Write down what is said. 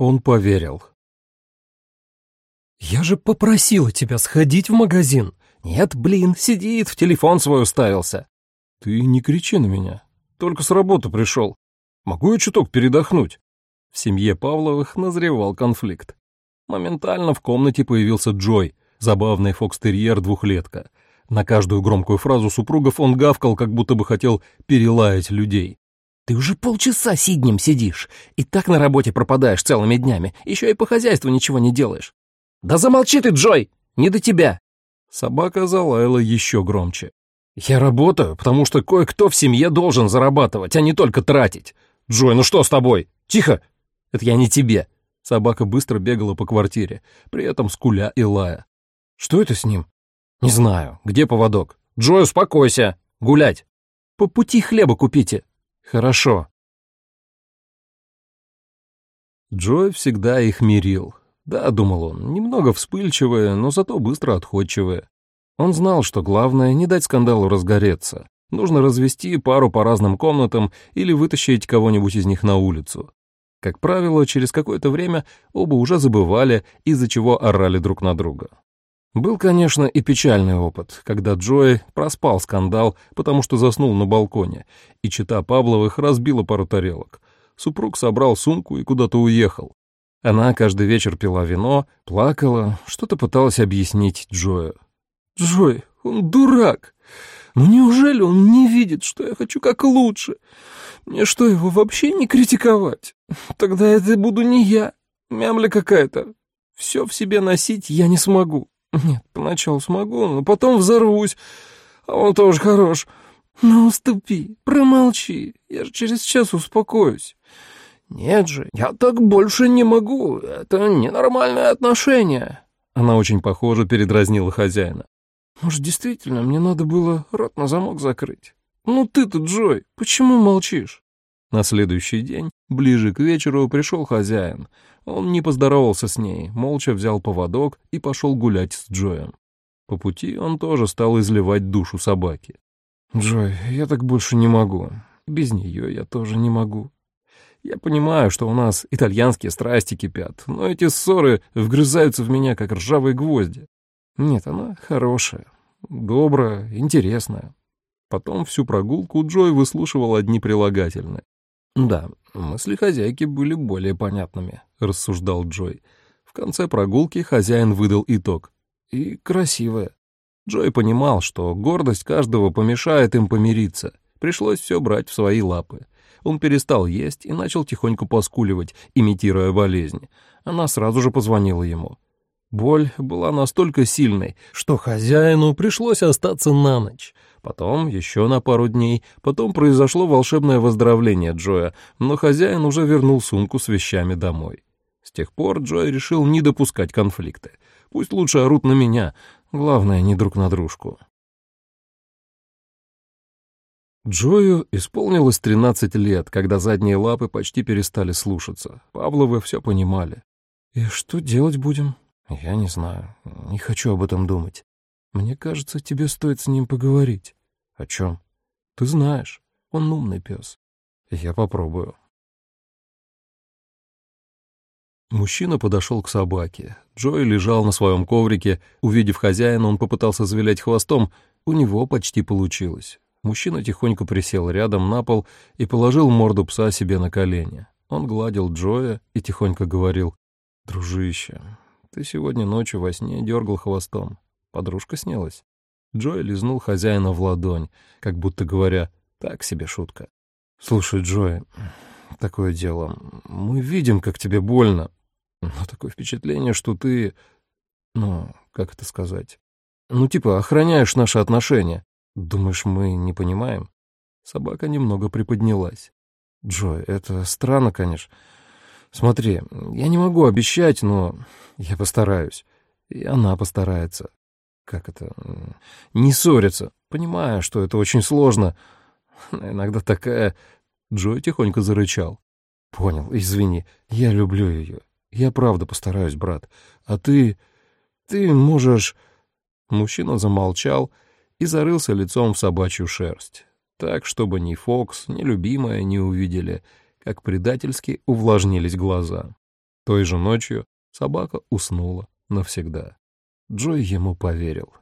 Он поверил. «Я же попросила тебя сходить в магазин. Нет, блин, сидит, в телефон свой уставился». «Ты не кричи на меня. Только с работы пришел. Могу я чуток передохнуть?» В семье Павловых назревал конфликт. Моментально в комнате появился Джой, забавный фокстерьер-двухлетка. На каждую громкую фразу супругов он гавкал, как будто бы хотел перелаять людей. «Ты уже полчаса сиднем сидишь, и так на работе пропадаешь целыми днями, еще и по хозяйству ничего не делаешь. Да замолчи ты, Джой! Не до тебя!» Собака залаяла еще громче. «Я работаю, потому что кое-кто в семье должен зарабатывать, а не только тратить. Джой, ну что с тобой? Тихо! Это я не тебе!» Собака быстро бегала по квартире, при этом скуля и лая. «Что это с ним?» «Не знаю. Где поводок?» «Джой, успокойся! Гулять! По пути хлеба купите!» «Хорошо». Джой всегда их мирил. Да, думал он, немного вспыльчивые, но зато быстро отходчивые. Он знал, что главное не дать скандалу разгореться. Нужно развести пару по разным комнатам или вытащить кого-нибудь из них на улицу. Как правило, через какое-то время оба уже забывали, из-за чего орали друг на друга. Был, конечно, и печальный опыт, когда Джой проспал скандал, потому что заснул на балконе, и чита Павловых разбила пару тарелок. Супруг собрал сумку и куда-то уехал. Она каждый вечер пила вино, плакала, что-то пыталась объяснить Джою. «Джой, он дурак! Ну неужели он не видит, что я хочу как лучше? Мне что, его вообще не критиковать? Тогда это буду не я, мямля какая-то. Все в себе носить я не смогу. Нет, поначалу смогу, но потом взорвусь. А он тоже хорош. Ну, уступи, промолчи, я же через час успокоюсь. Нет же, я так больше не могу, это ненормальное отношение. Она очень похоже передразнила хозяина. Может, действительно, мне надо было рот на замок закрыть? Ну ты-то, Джой, почему молчишь? На следующий день, ближе к вечеру, пришел хозяин. Он не поздоровался с ней, молча взял поводок и пошел гулять с Джоем. По пути он тоже стал изливать душу собаки. «Джой, я так больше не могу. Без нее я тоже не могу. Я понимаю, что у нас итальянские страсти кипят, но эти ссоры вгрызаются в меня, как ржавые гвозди. Нет, она хорошая, добрая, интересная. Потом всю прогулку Джой выслушивал одни прилагательные. «Да, мысли хозяйки были более понятными», — рассуждал Джой. В конце прогулки хозяин выдал итог. «И красивая». Джой понимал, что гордость каждого помешает им помириться. Пришлось все брать в свои лапы. Он перестал есть и начал тихонько поскуливать, имитируя болезнь. Она сразу же позвонила ему. Боль была настолько сильной, что хозяину пришлось остаться на ночь. Потом еще на пару дней, потом произошло волшебное выздоровление Джоя, но хозяин уже вернул сумку с вещами домой. С тех пор Джой решил не допускать конфликта. Пусть лучше орут на меня, главное, не друг на дружку. Джою исполнилось 13 лет, когда задние лапы почти перестали слушаться. Павловы все понимали. «И что делать будем?» «Я не знаю. Не хочу об этом думать. Мне кажется, тебе стоит с ним поговорить». «О чем?» «Ты знаешь. Он умный пес. Я попробую». Мужчина подошел к собаке. Джой лежал на своем коврике. Увидев хозяина, он попытался завилять хвостом. У него почти получилось. Мужчина тихонько присел рядом на пол и положил морду пса себе на колени. Он гладил Джоя и тихонько говорил, «Дружище, ты сегодня ночью во сне дергал хвостом. Подружка снялась. Джой лизнул хозяина в ладонь, как будто говоря, так себе шутка. «Слушай, Джой, такое дело. Мы видим, как тебе больно. Но такое впечатление, что ты... Ну, как это сказать? Ну, типа, охраняешь наши отношения. Думаешь, мы не понимаем?» Собака немного приподнялась. «Джой, это странно, конечно. Смотри, я не могу обещать, но я постараюсь. И она постарается. Как это? Не ссориться. Понимаю, что это очень сложно. Иногда такая... Джой тихонько зарычал. Понял, извини. Я люблю ее. Я правда постараюсь, брат. А ты... Ты можешь... Мужчина замолчал и зарылся лицом в собачью шерсть. Так, чтобы ни Фокс, ни любимая не увидели — как предательски увлажнились глаза. Той же ночью собака уснула навсегда. Джой ему поверил.